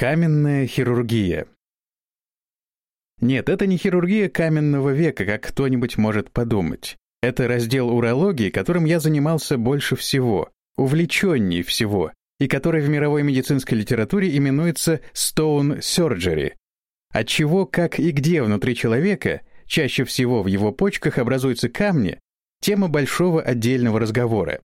Каменная хирургия. Нет, это не хирургия каменного века, как кто-нибудь может подумать. Это раздел урологии, которым я занимался больше всего, увлеченней всего, и который в мировой медицинской литературе именуется stone surgery. От чего, как и где внутри человека, чаще всего в его почках образуются камни, тема большого отдельного разговора.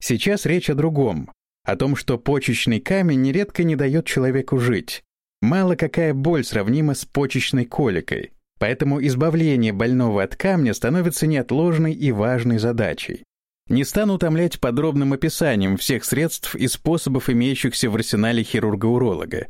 Сейчас речь о другом, о том, что почечный камень нередко не дает человеку жить. Мало какая боль сравнима с почечной коликой, поэтому избавление больного от камня становится неотложной и важной задачей. Не стану утомлять подробным описанием всех средств и способов, имеющихся в арсенале хирурга-уролога.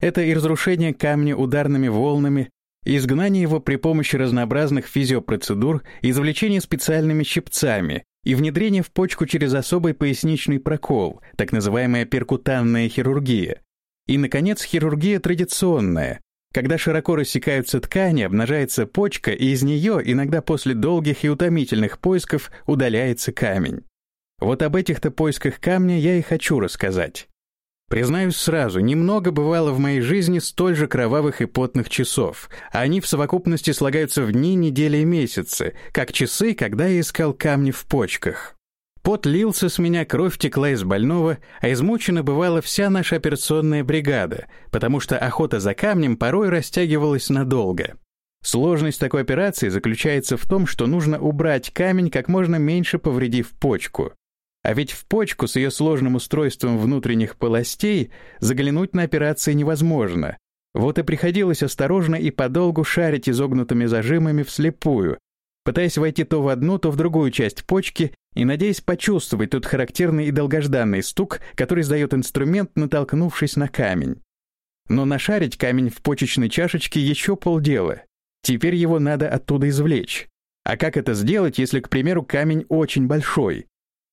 Это и разрушение камня ударными волнами, и изгнание его при помощи разнообразных физиопроцедур, извлечение специальными щипцами, и внедрение в почку через особый поясничный прокол, так называемая перкутанная хирургия. И, наконец, хирургия традиционная, когда широко рассекаются ткани, обнажается почка, и из нее, иногда после долгих и утомительных поисков, удаляется камень. Вот об этих-то поисках камня я и хочу рассказать. Признаюсь сразу, немного бывало в моей жизни столь же кровавых и потных часов, они в совокупности слагаются в дни, недели и месяцы, как часы, когда я искал камни в почках. Пот лился с меня, кровь текла из больного, а измучена бывала вся наша операционная бригада, потому что охота за камнем порой растягивалась надолго. Сложность такой операции заключается в том, что нужно убрать камень как можно меньше повредив почку. А ведь в почку с ее сложным устройством внутренних полостей заглянуть на операции невозможно. Вот и приходилось осторожно и подолгу шарить изогнутыми зажимами вслепую, пытаясь войти то в одну, то в другую часть почки и надеясь почувствовать тот характерный и долгожданный стук, который издает инструмент, натолкнувшись на камень. Но нашарить камень в почечной чашечке еще полдела. Теперь его надо оттуда извлечь. А как это сделать, если, к примеру, камень очень большой?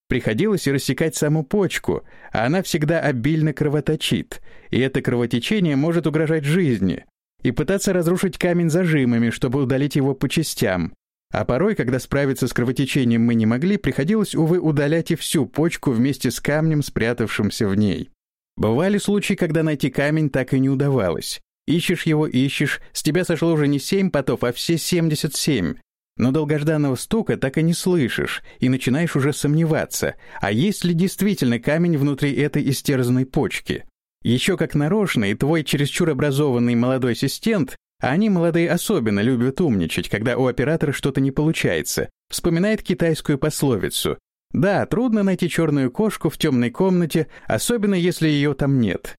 Приходилось рассекать саму почку, а она всегда обильно кровоточит, и это кровотечение может угрожать жизни, и пытаться разрушить камень зажимами, чтобы удалить его по частям. А порой, когда справиться с кровотечением мы не могли, приходилось, увы, удалять и всю почку вместе с камнем, спрятавшимся в ней. Бывали случаи, когда найти камень так и не удавалось. Ищешь его, ищешь, с тебя сошло уже не семь потов, а все семьдесят семь. Но долгожданного стука так и не слышишь, и начинаешь уже сомневаться, а есть ли действительно камень внутри этой истерзанной почки. Еще как нарочно, твой чересчур образованный молодой ассистент, а они, молодые, особенно любят умничать, когда у оператора что-то не получается, вспоминает китайскую пословицу. Да, трудно найти черную кошку в темной комнате, особенно если ее там нет.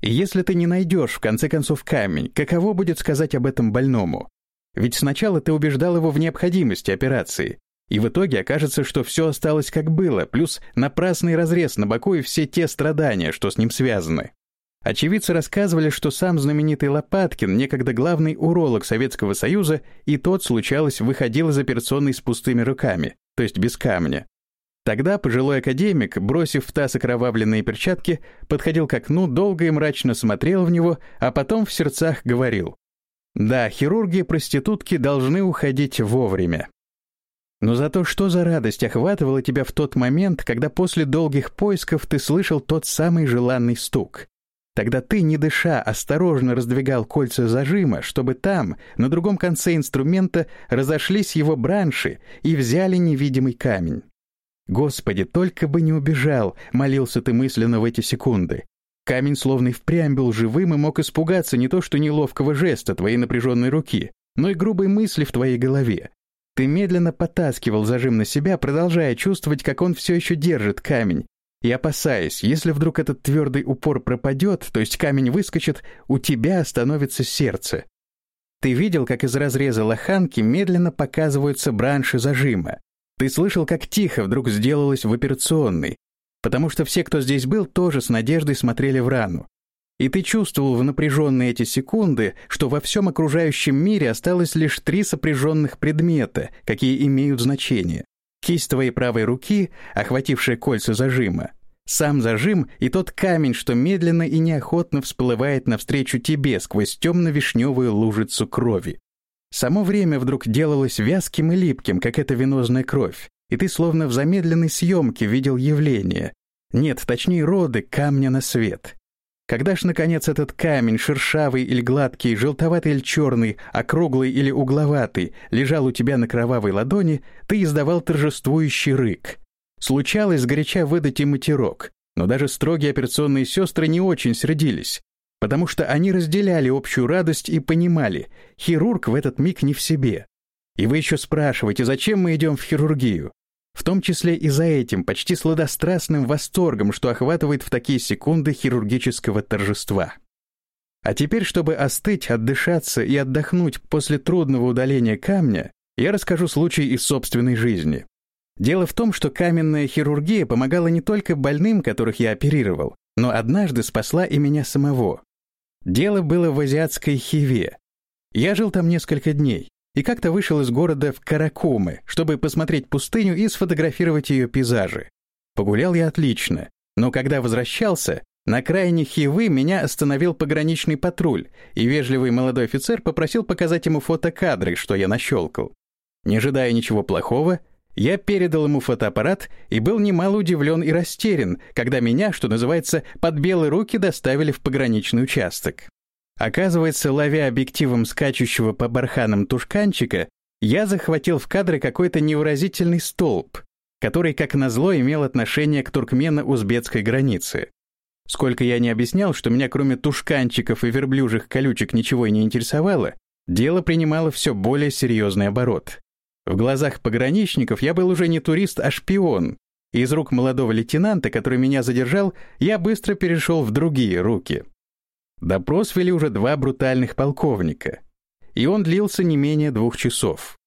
И если ты не найдешь, в конце концов, камень, каково будет сказать об этом больному? Ведь сначала ты убеждал его в необходимости операции, и в итоге окажется, что все осталось как было, плюс напрасный разрез на боку и все те страдания, что с ним связаны. Очевидцы рассказывали, что сам знаменитый Лопаткин, некогда главный уролог Советского Союза, и тот, случалось, выходил из операционной с пустыми руками, то есть без камня. Тогда пожилой академик, бросив в таз окровавленные перчатки, подходил к окну, долго и мрачно смотрел в него, а потом в сердцах говорил да, хирурги и проститутки должны уходить вовремя. Но зато что за радость охватывала тебя в тот момент, когда после долгих поисков ты слышал тот самый желанный стук? Тогда ты, не дыша, осторожно раздвигал кольца зажима, чтобы там, на другом конце инструмента, разошлись его бранши и взяли невидимый камень. «Господи, только бы не убежал!» — молился ты мысленно в эти секунды. Камень словно и впрямь был живым и мог испугаться не то что неловкого жеста твоей напряженной руки, но и грубой мысли в твоей голове. Ты медленно потаскивал зажим на себя, продолжая чувствовать, как он все еще держит камень, и опасаясь, если вдруг этот твердый упор пропадет, то есть камень выскочит, у тебя остановится сердце. Ты видел, как из разреза лоханки медленно показываются бранши зажима. Ты слышал, как тихо вдруг сделалось в операционной, потому что все, кто здесь был, тоже с надеждой смотрели в рану. И ты чувствовал в напряженные эти секунды, что во всем окружающем мире осталось лишь три сопряженных предмета, какие имеют значение. Кисть твоей правой руки, охватившая кольца зажима, сам зажим и тот камень, что медленно и неохотно всплывает навстречу тебе сквозь темно-вишневую лужицу крови. Само время вдруг делалось вязким и липким, как эта венозная кровь, и ты словно в замедленной съемке видел явление. Нет, точнее, роды камня на свет. Когда ж, наконец, этот камень, шершавый или гладкий, желтоватый или черный, округлый или угловатый, лежал у тебя на кровавой ладони, ты издавал торжествующий рык. Случалось сгоряча выдать и матерок, но даже строгие операционные сестры не очень сердились, потому что они разделяли общую радость и понимали, хирург в этот миг не в себе. И вы еще спрашиваете, зачем мы идем в хирургию? В том числе и за этим почти сладострастным восторгом, что охватывает в такие секунды хирургического торжества. А теперь, чтобы остыть, отдышаться и отдохнуть после трудного удаления камня, я расскажу случай из собственной жизни. Дело в том, что каменная хирургия помогала не только больным, которых я оперировал, но однажды спасла и меня самого. Дело было в азиатской Хиве. Я жил там несколько дней и как-то вышел из города в Каракумы, чтобы посмотреть пустыню и сфотографировать ее пейзажи. Погулял я отлично, но когда возвращался, на крайне Хивы меня остановил пограничный патруль, и вежливый молодой офицер попросил показать ему фотокадры, что я нащелкал. Не ожидая ничего плохого, я передал ему фотоаппарат и был немало удивлен и растерян, когда меня, что называется, под белые руки доставили в пограничный участок. Оказывается, ловя объективом скачущего по барханам тушканчика, я захватил в кадры какой-то невыразительный столб, который, как назло, имел отношение к туркмено-узбекской границе. Сколько я не объяснял, что меня кроме тушканчиков и верблюжих колючек ничего и не интересовало, дело принимало все более серьезный оборот. В глазах пограничников я был уже не турист, а шпион. из рук молодого лейтенанта, который меня задержал, я быстро перешел в другие руки. Допрос вели уже два брутальных полковника. И он длился не менее двух часов.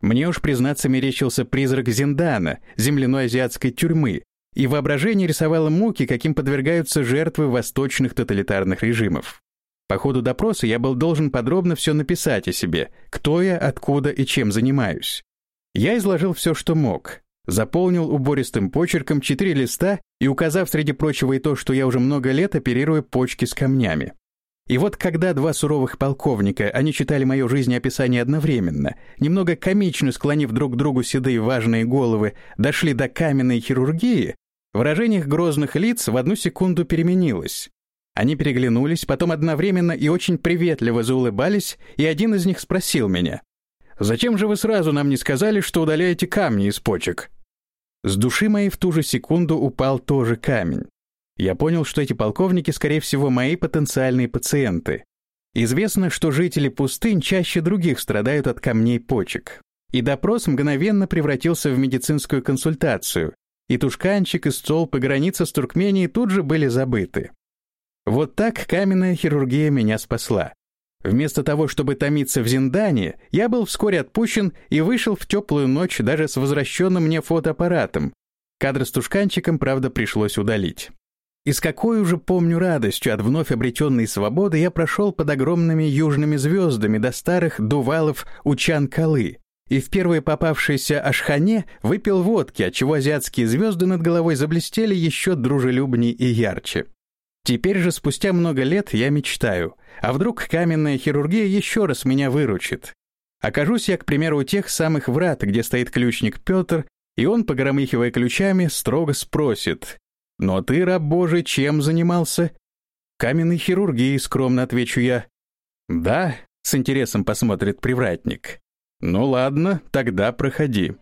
Мне уж, признаться, мерещился призрак Зиндана, земляной азиатской тюрьмы, и воображение рисовало муки, каким подвергаются жертвы восточных тоталитарных режимов. По ходу допроса я был должен подробно все написать о себе, кто я, откуда и чем занимаюсь. Я изложил все, что мог, заполнил убористым почерком четыре листа и указав среди прочего и то, что я уже много лет оперирую почки с камнями. И вот когда два суровых полковника, они читали мою жизнеописание одновременно, немного комично склонив друг к другу седые важные головы, дошли до каменной хирургии, выражение их грозных лиц в одну секунду переменилось. Они переглянулись, потом одновременно и очень приветливо заулыбались, и один из них спросил меня, «Зачем же вы сразу нам не сказали, что удаляете камни из почек?» С души моей в ту же секунду упал тоже камень. Я понял, что эти полковники, скорее всего, мои потенциальные пациенты. Известно, что жители пустынь чаще других страдают от камней почек. И допрос мгновенно превратился в медицинскую консультацию, и тушканчик, и столб, и граница с Туркменией тут же были забыты. Вот так каменная хирургия меня спасла. Вместо того, чтобы томиться в Зиндане, я был вскоре отпущен и вышел в теплую ночь даже с возвращенным мне фотоаппаратом. Кадр с тушканчиком, правда, пришлось удалить. И с какой уже помню радостью от вновь обретенной свободы я прошел под огромными южными звездами до старых дувалов Учан-Калы, и в первой попавшейся Ашхане выпил водки, отчего азиатские звезды над головой заблестели еще дружелюбней и ярче. Теперь же, спустя много лет, я мечтаю, а вдруг каменная хирургия еще раз меня выручит? Окажусь я, к примеру, у тех самых врат, где стоит ключник Петр, и он, погромыхивая ключами, строго спросит, «Но ты, раб Божий, чем занимался?» «Каменной хирургией», — скромно отвечу я. «Да», — с интересом посмотрит привратник. «Ну ладно, тогда проходи».